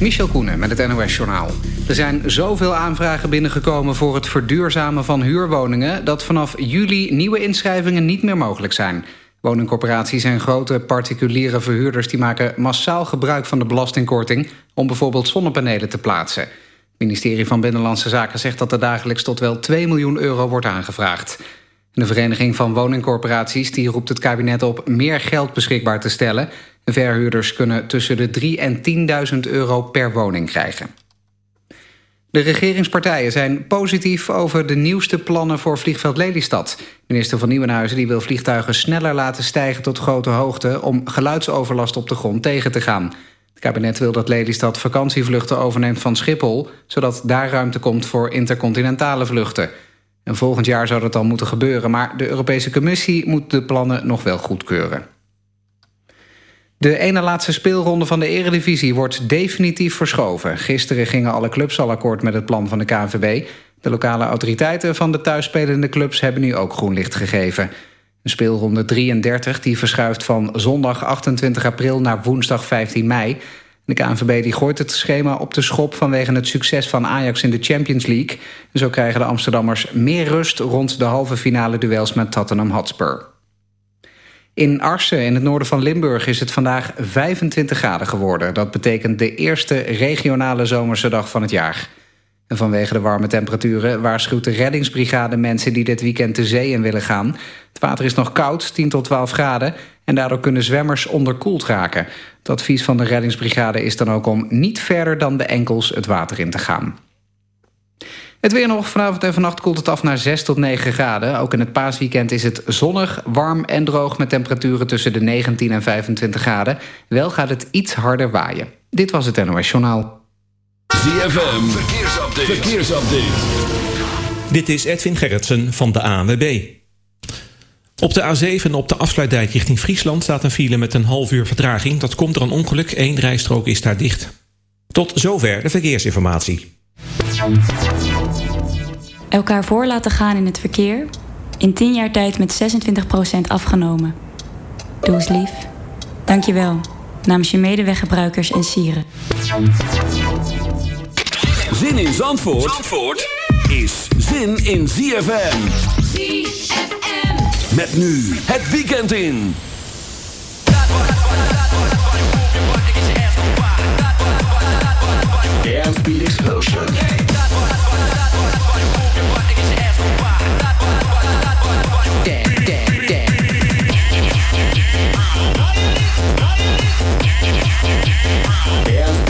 Michel Koenen met het NOS-journaal. Er zijn zoveel aanvragen binnengekomen voor het verduurzamen van huurwoningen... dat vanaf juli nieuwe inschrijvingen niet meer mogelijk zijn. Woningcorporaties en grote particuliere verhuurders... die maken massaal gebruik van de belastingkorting... om bijvoorbeeld zonnepanelen te plaatsen. Het ministerie van Binnenlandse Zaken zegt dat er dagelijks... tot wel 2 miljoen euro wordt aangevraagd. De Vereniging van Woningcorporaties die roept het kabinet op... meer geld beschikbaar te stellen... Verhuurders kunnen tussen de 3 en 10.000 euro per woning krijgen. De regeringspartijen zijn positief over de nieuwste plannen voor vliegveld Lelystad. Minister van Nieuwenhuizen die wil vliegtuigen sneller laten stijgen tot grote hoogte... om geluidsoverlast op de grond tegen te gaan. Het kabinet wil dat Lelystad vakantievluchten overneemt van Schiphol... zodat daar ruimte komt voor intercontinentale vluchten. En volgend jaar zou dat al moeten gebeuren... maar de Europese Commissie moet de plannen nog wel goedkeuren. De ene laatste speelronde van de eredivisie wordt definitief verschoven. Gisteren gingen alle clubs al akkoord met het plan van de KNVB. De lokale autoriteiten van de thuisspelende clubs hebben nu ook groen licht gegeven. De speelronde 33 die verschuift van zondag 28 april naar woensdag 15 mei. De KNVB die gooit het schema op de schop vanwege het succes van Ajax in de Champions League. Zo krijgen de Amsterdammers meer rust rond de halve finale duels met Tottenham Hotspur. In Arsen, in het noorden van Limburg, is het vandaag 25 graden geworden. Dat betekent de eerste regionale zomerse dag van het jaar. En vanwege de warme temperaturen waarschuwt de reddingsbrigade mensen die dit weekend de zee in willen gaan. Het water is nog koud, 10 tot 12 graden, en daardoor kunnen zwemmers onderkoeld raken. Het advies van de reddingsbrigade is dan ook om niet verder dan de enkels het water in te gaan. Het weer nog. Vanavond en vannacht koelt het af naar 6 tot 9 graden. Ook in het paasweekend is het zonnig, warm en droog... met temperaturen tussen de 19 en 25 graden. Wel gaat het iets harder waaien. Dit was het NOS Journaal. ZFM, verkeersupdate. verkeersupdate. Dit is Edwin Gerritsen van de ANWB. Op de A7 op de afsluitdijk richting Friesland staat een file met een half uur vertraging. Dat komt door een ongeluk, één rijstrook is daar dicht. Tot zover de verkeersinformatie. Elkaar voor laten gaan in het verkeer. In 10 jaar tijd met 26% afgenomen. Doe eens lief. Dank je wel. Namens je medeweggebruikers en sieren. Zin in Zandvoort, Zandvoort is zin in ZFM. ZFM. Met nu het weekend in. Airspeed Explosion. Dance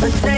but they